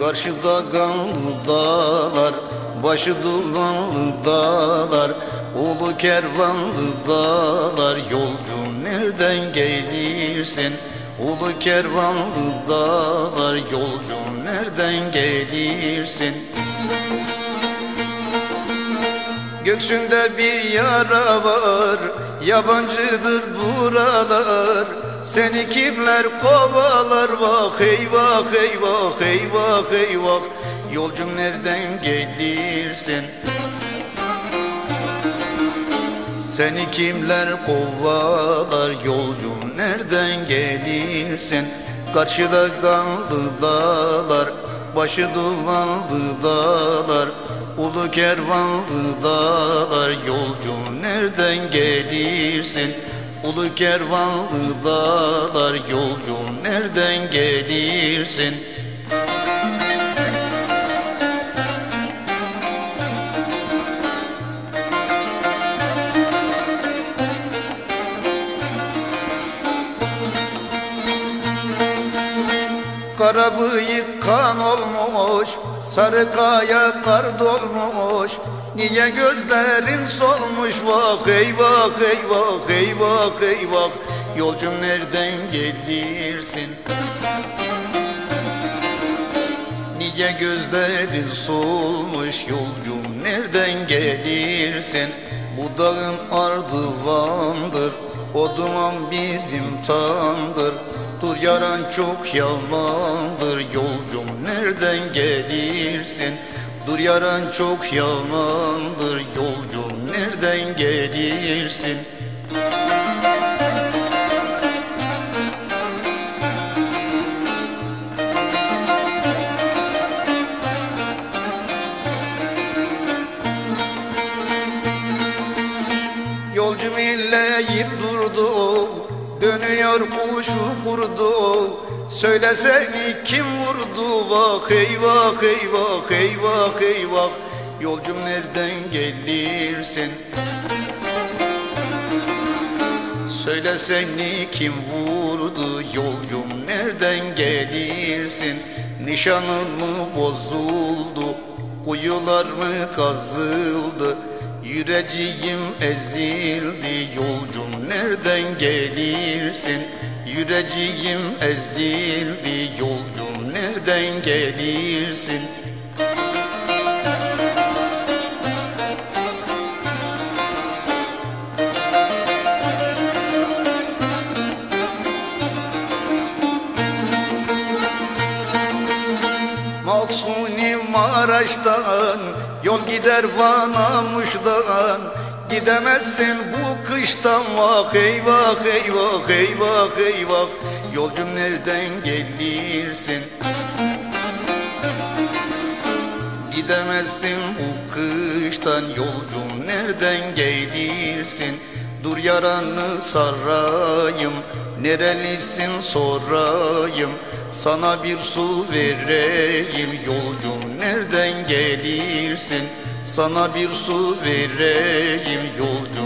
Karşıda kanlı dağlar Başı dumanlı dağlar Ulu kervanlı dağlar. Yolcum nereden gelirsin? Ulu kervanlı dağlar Yolcum nereden gelirsin? Göksünde bir yara var Yabancıdır buralar Seni kimler kovalar? Vah eyvah eyvah eyvah eyvah Yolcum nereden gelirsin? Seni kimler kovalar? Yolcum nereden gelirsin? Karşıda kanlı dağlar Başı dumanlı dağlar. Ulu kervanlı dağlar Yolcum nereden gelirsin Ulu kervanlı dağlar Yolcum nereden gelirsin? Kara bıyık kan olmuş Sarı kaya kar dolmuş Niye gözlerin solmuş? Vah eyvah eyvah eyvah eyvah Yolcum nereden gelirsin? Niye gözlerin solmuş? Yolcum nereden gelirsin? Bu dağın ardıvandır O duman bizim tandır yaran çok yamandır Yolcum nereden gelirsin? Dur yaran çok yamandır Yolcum nereden gelirsin? Yolcum illeyip durdu Dönüyor kuşu kurdu Söylesene kim vurdu? Vah eyvah eyvah eyvah eyvah Yolcum nereden gelirsin? Söylesene kim vurdu? Yolcum nereden gelirsin? Nişanın mı bozuldu? Kuyular mı kazıldı Yüreğim ezildi yolcum nereden gelirsin? Yüreğim ezildi yolcum nereden gelirsin? Maksuni Maraş'tan Yol gider Van'a Muş'dan Gidemezsin bu kıştan Vah eyvah eyvah eyvah eyvah. Yolcum nereden gelirsin? Gidemezsin bu kıştan Yolcum nereden gelirsin? Dur yaranı sarayım Nerelisin sorayım Sana bir su vereyim. Yolcum nereden gelirsin Sana bir su vereyim. Yolcum